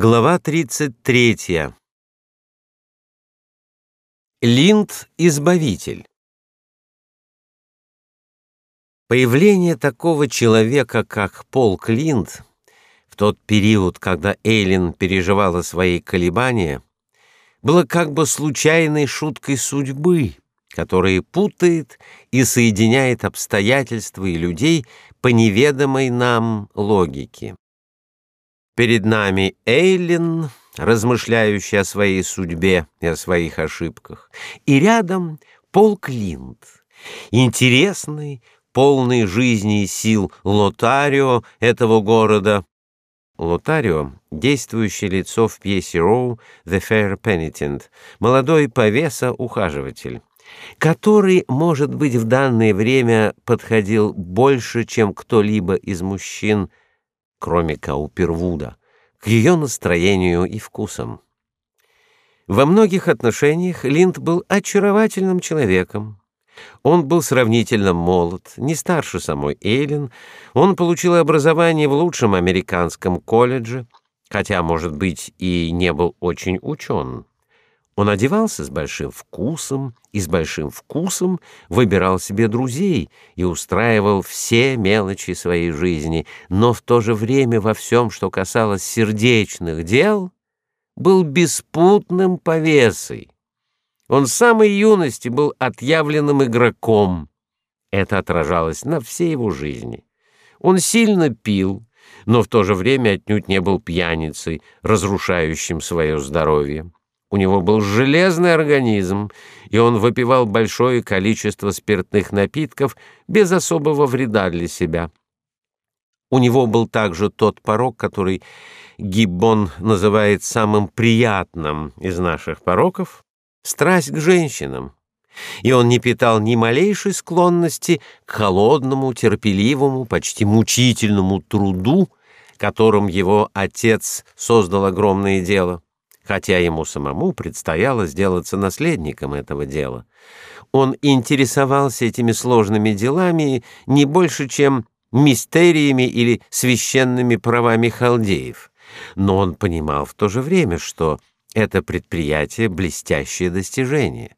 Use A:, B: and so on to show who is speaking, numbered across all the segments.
A: Глава 33. Линд избавитель. Появление такого человека, как Пол Клинт, в тот период, когда Эйлин переживала свои колебания, было как бы случайной шуткой судьбы, которая путает и соединяет обстоятельства и людей по неведомой нам логике. Перед нами Эйлин, размышляющий о своей судьбе и о своих ошибках, и рядом Пол Клинт, интересный, полный жизни и сил Лотарио этого города. Лотарио — действующее лицо в пьесе Роу «The Fair Penitent», молодой повеса-ухаживатель, который, может быть, в данное время подходил больше, чем кто-либо из мужчин — кроме Каупервуда, к ее настроению и вкусам. Во многих отношениях Линд был очаровательным человеком. Он был сравнительно молод, не старше самой Эйлин. Он получил образование в лучшем американском колледже, хотя, может быть, и не был очень учен. Он одевался с большим вкусом и с большим вкусом выбирал себе друзей и устраивал все мелочи своей жизни, но в то же время во всем, что касалось сердечных дел, был беспутным повесой. Он с самой юности был отъявленным игроком. Это отражалось на всей его жизни. Он сильно пил, но в то же время отнюдь не был пьяницей, разрушающим свое здоровье. У него был железный организм, и он выпивал большое количество спиртных напитков без особого вреда для себя. У него был также тот порок, который Гиббон называет самым приятным из наших пороков — страсть к женщинам. И он не питал ни малейшей склонности к холодному, терпеливому, почти мучительному труду, которым его отец создал огромное дело хотя ему самому предстояло сделаться наследником этого дела. Он интересовался этими сложными делами не больше, чем мистериями или священными правами халдеев, но он понимал в то же время, что это предприятие — блестящее достижение.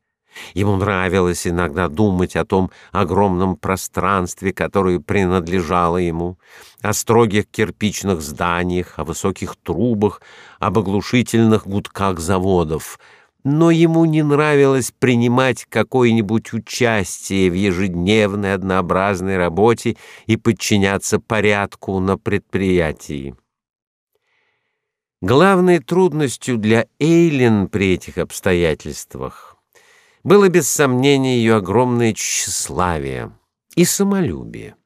A: Ему нравилось иногда думать о том огромном пространстве, которое принадлежало ему, о строгих кирпичных зданиях, о высоких трубах, об оглушительных гудках заводов. Но ему не нравилось принимать какое-нибудь участие в ежедневной однообразной работе и подчиняться порядку на предприятии. Главной трудностью для Эйлин при этих обстоятельствах было без сомнения ее огромное тщеславие и самолюбие.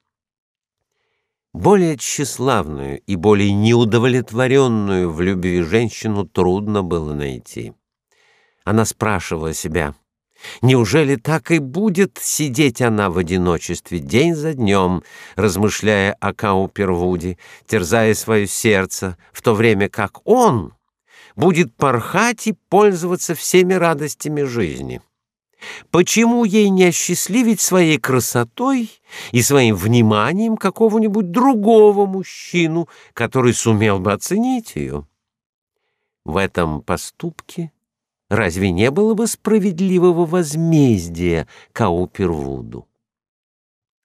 A: Более тщеславную и более неудовлетворенную в любви женщину трудно было найти. Она спрашивала себя, неужели так и будет сидеть она в одиночестве день за днем, размышляя о Каупервуде, терзая свое сердце, в то время как он будет порхать и пользоваться всеми радостями жизни. Почему ей не осчастливить своей красотой и своим вниманием какого-нибудь другого мужчину, который сумел бы оценить ее? В этом поступке разве не было бы справедливого возмездия Каупервуду?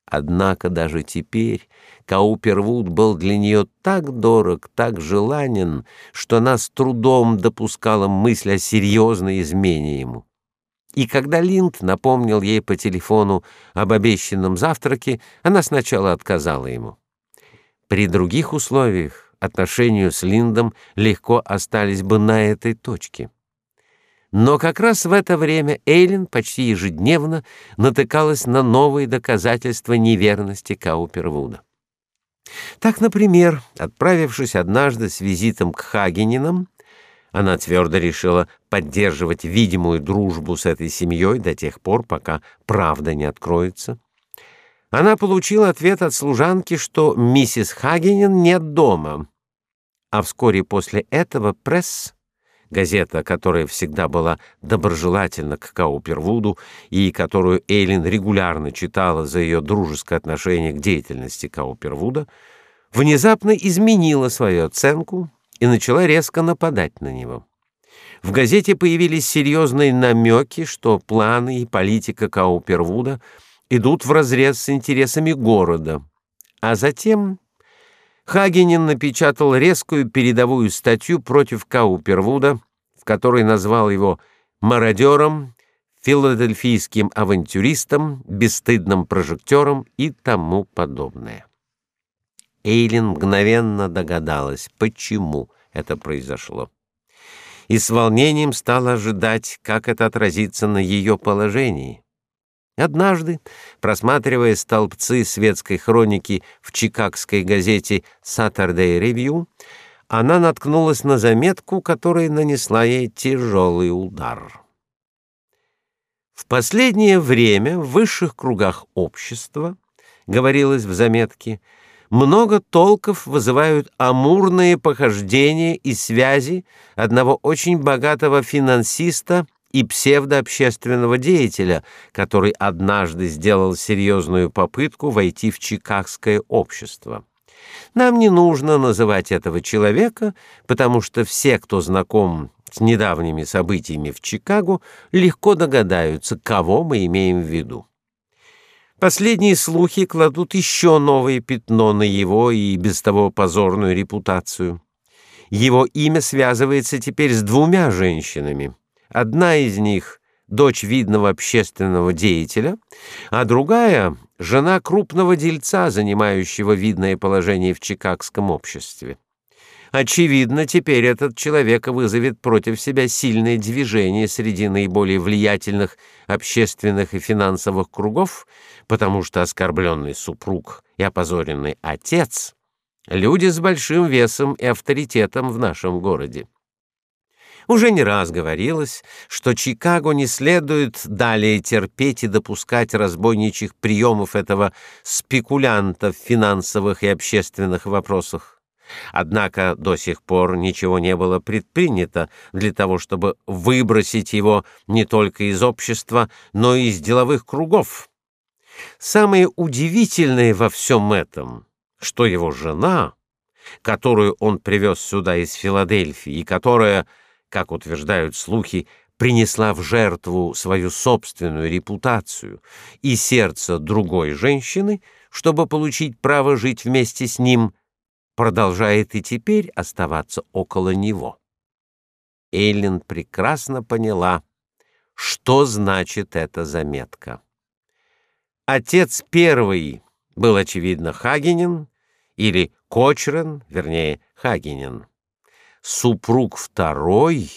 A: Однако даже теперь Каупервуд был для нее так дорог, так желанен, что она с трудом допускала мысль о серьезной измене ему. И когда Линд напомнил ей по телефону об обещанном завтраке, она сначала отказала ему. При других условиях отношения с Линдом легко остались бы на этой точке. Но как раз в это время Эйлин почти ежедневно натыкалась на новые доказательства неверности Каупервуда. Так, например, отправившись однажды с визитом к Хагенинам, она твердо решила поддерживать видимую дружбу с этой семьей до тех пор, пока правда не откроется. Она получила ответ от служанки, что миссис Хагенин нет дома. А вскоре после этого пресс, газета, которая всегда была доброжелательна к Каупервуду и которую Эйлин регулярно читала за ее дружеское отношение к деятельности Каупервуда, внезапно изменила свою оценку и начала резко нападать на него. В газете появились серьезные намеки, что планы и политика Каупервуда идут вразрез с интересами города. А затем Хагенин напечатал резкую передовую статью против Каупервуда, в которой назвал его мародером, филадельфийским авантюристом, бесстыдным прожектором и тому подобное. Эйлин мгновенно догадалась, почему это произошло. И с волнением стала ожидать, как это отразится на ее положении. Однажды, просматривая столбцы светской хроники в чикагской газете Saturday Review, она наткнулась на заметку, которая нанесла ей тяжелый удар. В последнее время в высших кругах общества, говорилось в заметке, много толков вызывают амурные похождения и связи одного очень богатого финансиста и псевдообщественного деятеля, который однажды сделал серьезную попытку войти в чикагское общество. Нам не нужно называть этого человека, потому что все, кто знаком с недавними событиями в Чикаго, легко догадаются, кого мы имеем в виду. Последние слухи кладут еще новое пятно на его и без того позорную репутацию. Его имя связывается теперь с двумя женщинами. Одна из них дочь видного общественного деятеля, а другая жена крупного дельца, занимающего видное положение в чикагском обществе. Очевидно, теперь этот человек вызовет против себя сильное движение среди наиболее влиятельных общественных и финансовых кругов, потому что оскорбленный супруг и опозоренный отец люди с большим весом и авторитетом в нашем городе. Уже не раз говорилось, что Чикаго не следует далее терпеть и допускать разбойничьих приемов этого спекулянта в финансовых и общественных вопросах. Однако до сих пор ничего не было предпринято для того, чтобы выбросить его не только из общества, но и из деловых кругов. Самое удивительное во всем этом, что его жена, которую он привез сюда из Филадельфии и которая, как утверждают слухи, принесла в жертву свою собственную репутацию и сердце другой женщины, чтобы получить право жить вместе с ним, продолжает и теперь оставаться около него. Эйлин прекрасно поняла, что значит эта заметка. Отец первый был очевидно Хагенин или Кочрен, вернее, Хагенин. Супруг второй,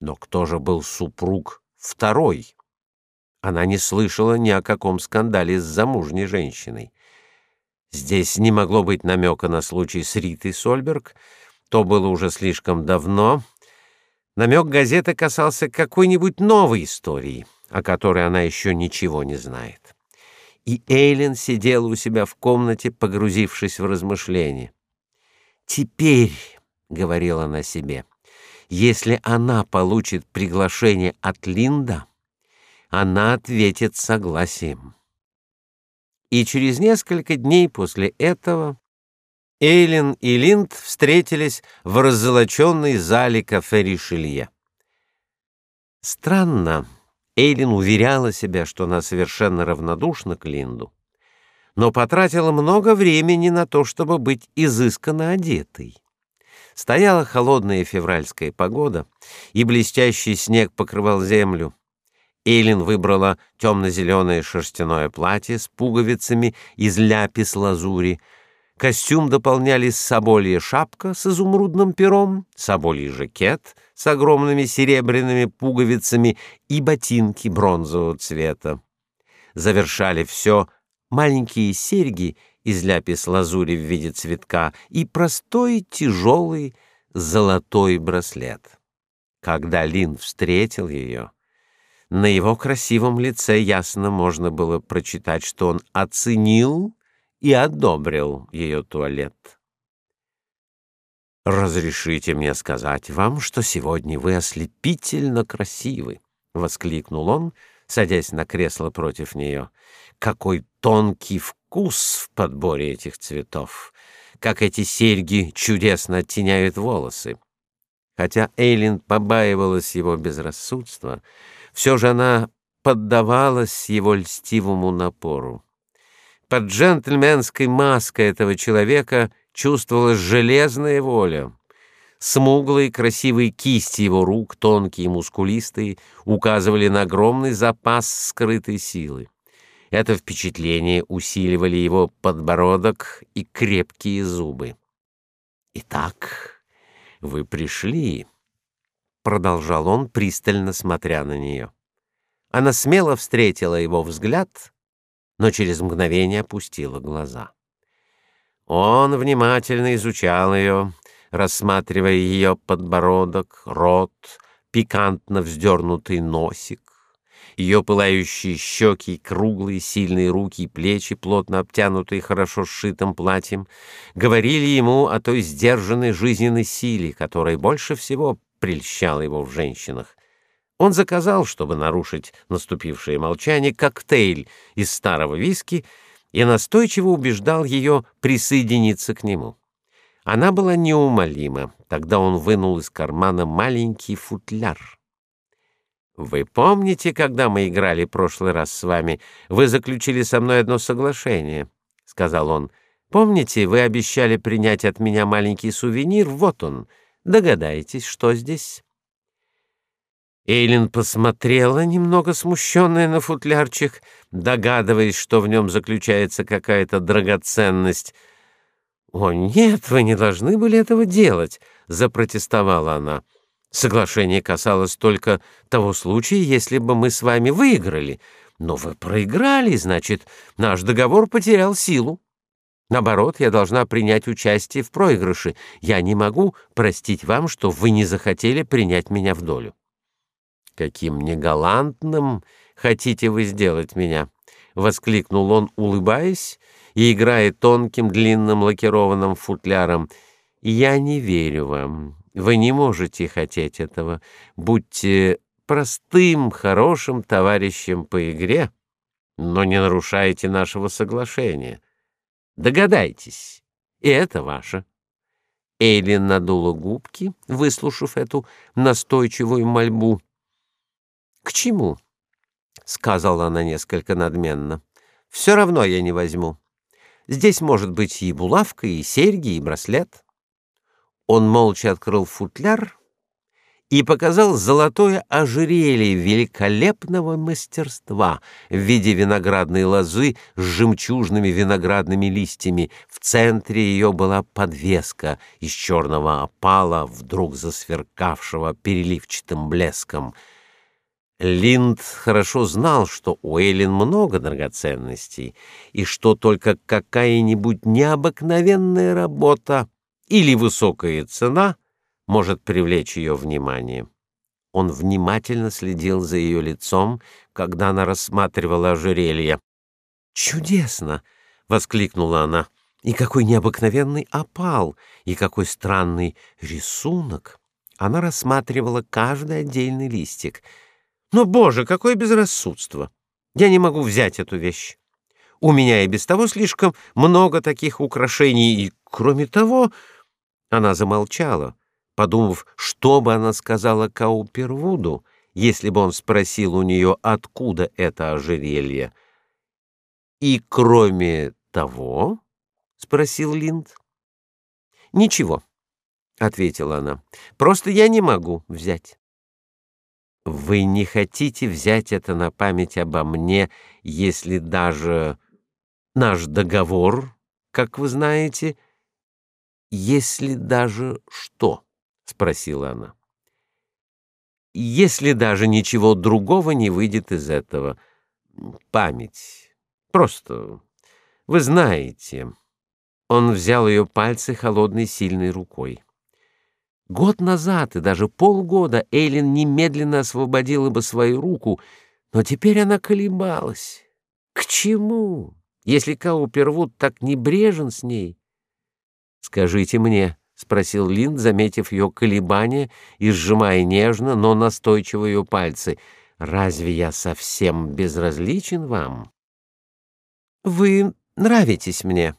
A: но кто же был супруг второй? Она не слышала ни о каком скандале с замужней женщиной. Здесь не могло быть намека на случай с Ритой Сольберг, то было уже слишком давно. Намек газеты касался какой-нибудь новой истории, о которой она еще ничего не знает. И Эйлин сидела у себя в комнате, погрузившись в размышления. «Теперь», — говорила она себе, — «если она получит приглашение от Линда, она ответит согласием» и через несколько дней после этого Эйлин и Линд встретились в раззолоченной зале кафе Ришелье. Странно, Эйлин уверяла себя, что она совершенно равнодушна к Линду, но потратила много времени на то, чтобы быть изысканно одетой. Стояла холодная февральская погода, и блестящий снег покрывал землю. Эйлин выбрала темно-зеленое шерстяное платье с пуговицами из ляпис-лазури. Костюм дополняли соболья шапка с изумрудным пером, собольий жакет с огромными серебряными пуговицами и ботинки бронзового цвета. Завершали все маленькие серьги из ляпис-лазури в виде цветка и простой тяжелый золотой браслет. Когда Лин встретил ее, на его красивом лице ясно можно было прочитать, что он оценил и одобрил ее туалет. «Разрешите мне сказать вам, что сегодня вы ослепительно красивы», — воскликнул он, садясь на кресло против нее. «Какой тонкий вкус в подборе этих цветов! как эти серьги чудесно оттеняют волосы. Хотя Эйлин побаивалась его безрассудства, все же она поддавалась его льстивому напору. Под джентльменской маской этого человека чувствовалась железная воля. Смуглые красивые кисти его рук, тонкие и мускулистые, указывали на огромный запас скрытой силы. Это впечатление усиливали его подбородок и крепкие зубы. «Итак, вы пришли», — продолжал он, пристально смотря на нее. Она смело встретила его взгляд, но через мгновение опустила глаза. Он внимательно изучал ее, рассматривая ее подбородок, рот, пикантно вздернутый носик, ее пылающие щеки, круглые сильные руки и плечи, плотно обтянутые хорошо сшитым платьем, говорили ему о той сдержанной жизненной силе, которая больше всего прельщала его в женщинах. Он заказал, чтобы нарушить наступившее молчание, коктейль из старого виски и настойчиво убеждал ее присоединиться к нему. Она была неумолима. Тогда он вынул из кармана маленький футляр. Вы помните, когда мы играли прошлый раз с вами, вы заключили со мной одно соглашение, сказал он. Помните, вы обещали принять от меня маленький сувенир? Вот он. Догадайтесь, что здесь? Эйлин посмотрела, немного смущенная на футлярчик, догадываясь, что в нем заключается какая-то драгоценность. "О, нет, вы не должны были этого делать", запротестовала она. Соглашение касалось только того случая, если бы мы с вами выиграли. Но вы проиграли, значит, наш договор потерял силу. Наоборот, я должна принять участие в проигрыше. Я не могу простить вам, что вы не захотели принять меня в долю. Каким негалантным хотите вы сделать меня, воскликнул он, улыбаясь и играя тонким длинным лакированным футляром. Я не верю вам. Вы не можете хотеть этого. Будьте простым, хорошим товарищем по игре, но не нарушайте нашего соглашения. Догадайтесь, и это ваше. Эйлин надула губки, выслушав эту настойчивую мольбу. К чему? сказала она несколько надменно. Все равно я не возьму. Здесь может быть и булавка, и серьги, и браслет. Он молча открыл футляр и показал золотое ожерелье великолепного мастерства в виде виноградной лозы с жемчужными виноградными листьями. В центре ее была подвеска из черного опала, вдруг засверкавшего переливчатым блеском. Линд хорошо знал, что у Эллен много драгоценностей, и что только какая-нибудь необыкновенная работа или высокая цена может привлечь ее внимание. Он внимательно следил за ее лицом, когда она рассматривала ожерелье. "Чудесно!" воскликнула она. "И какой необыкновенный опал, и какой странный рисунок!" Она рассматривала каждый отдельный листик. "Но, боже, какое безрассудство! Я не могу взять эту вещь. У меня и без того слишком много таких украшений, и кроме того, она замолчала, подумав, что бы она сказала Каупервуду, если бы он спросил у нее, откуда это ожерелье. И кроме того, спросил Линд. Ничего, ответила она. Просто я не могу взять. Вы не хотите взять это на память обо мне, если даже наш договор, как вы знаете, если даже что? спросила она. Если даже ничего другого не выйдет из этого. Память. Просто вы знаете. Он взял ее пальцы холодной сильной рукой. Год назад и даже полгода Эйлин немедленно освободила бы свою руку, но теперь она колебалась. К чему, если Каупервуд так небрежен с ней? Скажите мне, спросил Линд, заметив ее колебания и сжимая нежно, но настойчиво ее пальцы. Разве я совсем безразличен вам? Вы нравитесь мне.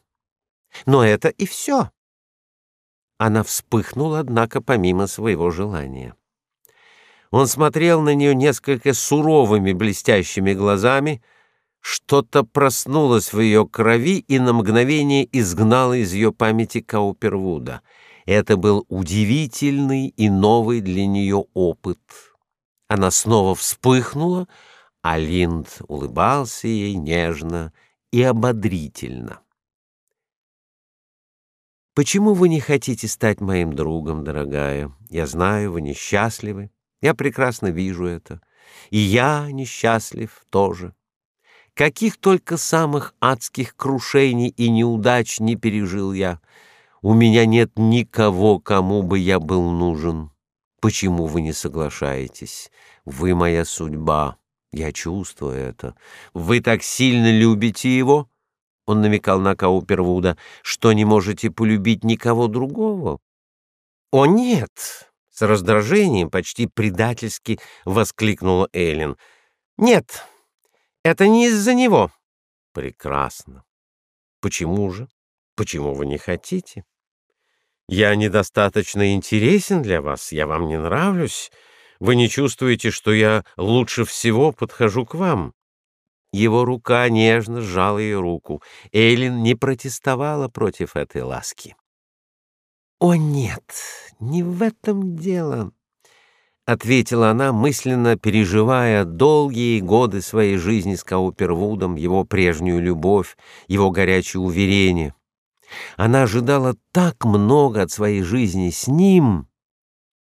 A: Но это и все. Она вспыхнула, однако, помимо своего желания. Он смотрел на нее несколько суровыми блестящими глазами, что-то проснулось в ее крови и на мгновение изгнало из ее памяти Каупервуда. Это был удивительный и новый для нее опыт. Она снова вспыхнула, а Линд улыбался ей нежно и ободрительно. Почему вы не хотите стать моим другом, дорогая? Я знаю, вы несчастливы. Я прекрасно вижу это. И я несчастлив тоже. Каких только самых адских крушений и неудач не пережил я. У меня нет никого, кому бы я был нужен. Почему вы не соглашаетесь? Вы моя судьба. Я чувствую это. Вы так сильно любите его? Он намекал на Каупервуда, что не можете полюбить никого другого. О нет, с раздражением, почти предательски воскликнула Эллен. Нет. Это не из-за него. Прекрасно. Почему же? Почему вы не хотите? Я недостаточно интересен для вас, я вам не нравлюсь. Вы не чувствуете, что я лучше всего подхожу к вам? Его рука нежно сжала ее руку. Эйлин не протестовала против этой ласки. О нет, не в этом дело, ответила она, мысленно переживая долгие годы своей жизни с Каупервудом, его прежнюю любовь, его горячее уверение. Она ожидала так много от своей жизни с ним,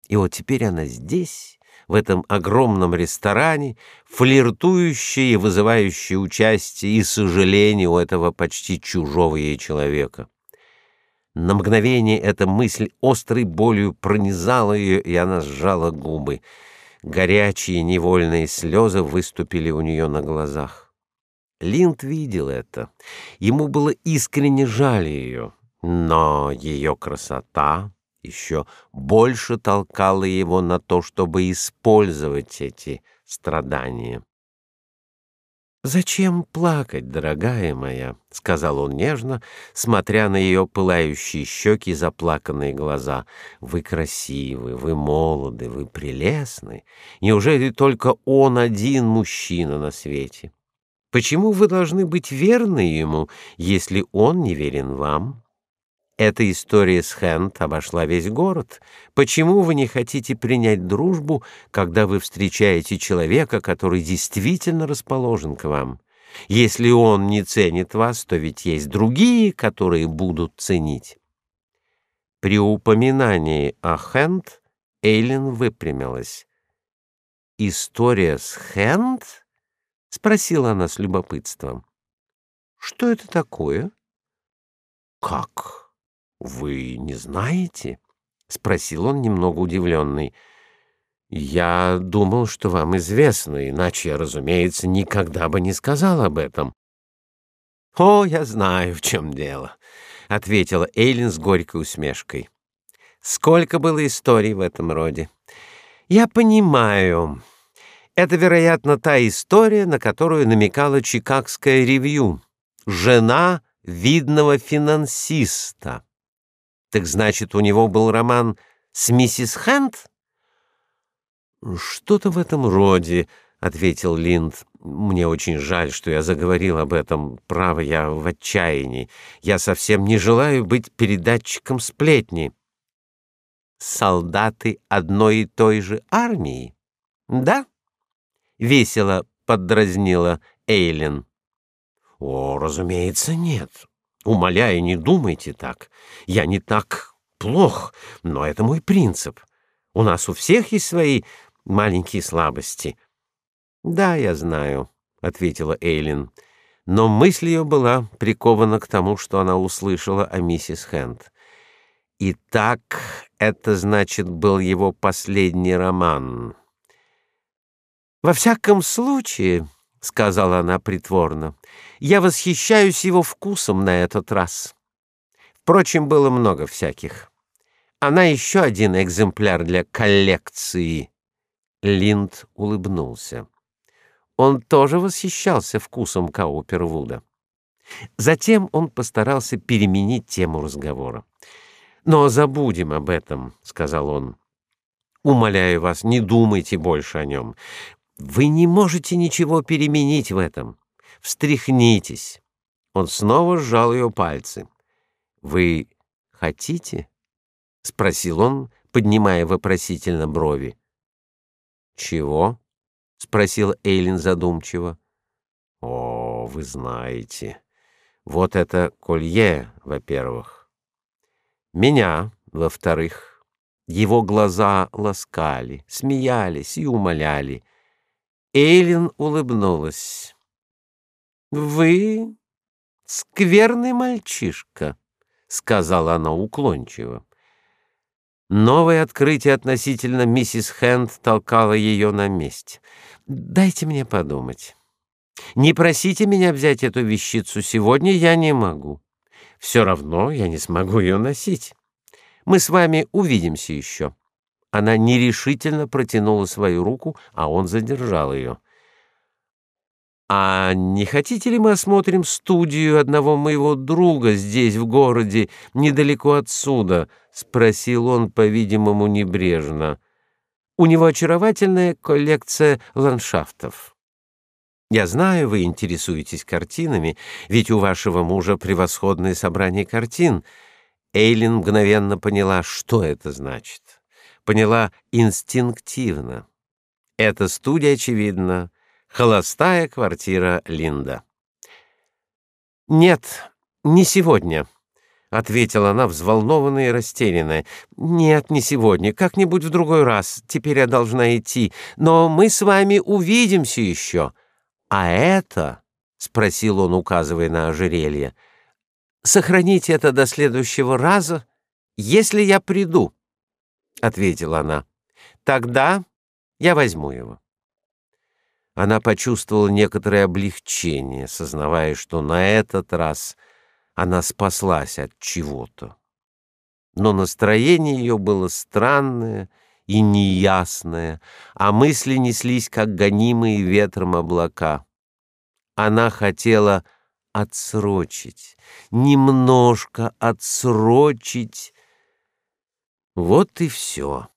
A: и вот теперь она здесь в этом огромном ресторане, флиртующая и вызывающая участие и сожаление у этого почти чужого ей человека. На мгновение эта мысль острой болью пронизала ее, и она сжала губы. Горячие невольные слезы выступили у нее на глазах. Линд видел это. Ему было искренне жаль ее, но ее красота еще больше толкало его на то, чтобы использовать эти страдания. Зачем плакать, дорогая моя, сказал он нежно, смотря на ее пылающие щеки и заплаканные глаза. Вы красивы, вы молоды, вы прелестны. Неужели только он один мужчина на свете? Почему вы должны быть верны ему, если он не верен вам? Эта история с Хэнд обошла весь город. Почему вы не хотите принять дружбу, когда вы встречаете человека, который действительно расположен к вам? Если он не ценит вас, то ведь есть другие, которые будут ценить. При упоминании о Хэнд Эйлин выпрямилась. История с Хэнд? спросила она с любопытством. Что это такое? Как? Вы не знаете? спросил он немного удивленный. Я думал, что вам известно, иначе я, разумеется, никогда бы не сказал об этом. О, я знаю, в чем дело, ответила Эйлин с горькой усмешкой. Сколько было историй в этом роде. Я понимаю. Это, вероятно, та история, на которую намекала Чикагское ревью. Жена видного финансиста. Так значит, у него был роман с миссис Хэнд? Что-то в этом роде, ответил Линд. Мне очень жаль, что я заговорил об этом. Право, я в отчаянии. Я совсем не желаю быть передатчиком сплетни. Солдаты одной и той же армии? Да? весело поддразнила Эйлин. О, разумеется, нет. Умоляю, не думайте так. Я не так плох, но это мой принцип. У нас у всех есть свои маленькие слабости. Да, я знаю, ответила Эйлин. Но мысль ее была прикована к тому, что она услышала о миссис Хэнд. И так это значит был его последний роман. Во всяком случае, сказала она притворно. Я восхищаюсь его вкусом на этот раз. Впрочем, было много всяких. Она еще один экземпляр для коллекции. Линд улыбнулся. Он тоже восхищался вкусом Каупервуда. Затем он постарался переменить тему разговора. «Но забудем об этом», — сказал он. «Умоляю вас, не думайте больше о нем. Вы не можете ничего переменить в этом. Встряхнитесь». Он снова сжал ее пальцы. «Вы хотите?» — спросил он, поднимая вопросительно брови. «Чего?» — спросил Эйлин задумчиво. «О, вы знаете. Вот это колье, во-первых. Меня, во-вторых. Его глаза ласкали, смеялись и умоляли. Эйлин улыбнулась. «Вы скверный мальчишка», — сказала она уклончиво. Новое открытие относительно миссис Хэнд толкало ее на месте. «Дайте мне подумать. Не просите меня взять эту вещицу сегодня, я не могу. Все равно я не смогу ее носить. Мы с вами увидимся еще». Она нерешительно протянула свою руку, а он задержал ее. «А не хотите ли мы осмотрим студию одного моего друга здесь, в городе, недалеко отсюда?» — спросил он, по-видимому, небрежно. «У него очаровательная коллекция ландшафтов». «Я знаю, вы интересуетесь картинами, ведь у вашего мужа превосходное собрание картин». Эйлин мгновенно поняла, что это значит. Поняла инстинктивно. Эта студия, очевидно, Холостая квартира Линда. Нет, не сегодня, ответила она взволнованная и растерянная. Нет, не сегодня, как-нибудь в другой раз. Теперь я должна идти, но мы с вами увидимся еще. А это, спросил он, указывая на ожерелье. Сохраните это до следующего раза, если я приду, ответила она. Тогда я возьму его. Она почувствовала некоторое облегчение, сознавая, что на этот раз она спаслась от чего-то. Но настроение ее было странное и неясное, а мысли неслись, как гонимые ветром облака. Она хотела отсрочить, немножко отсрочить. Вот и все.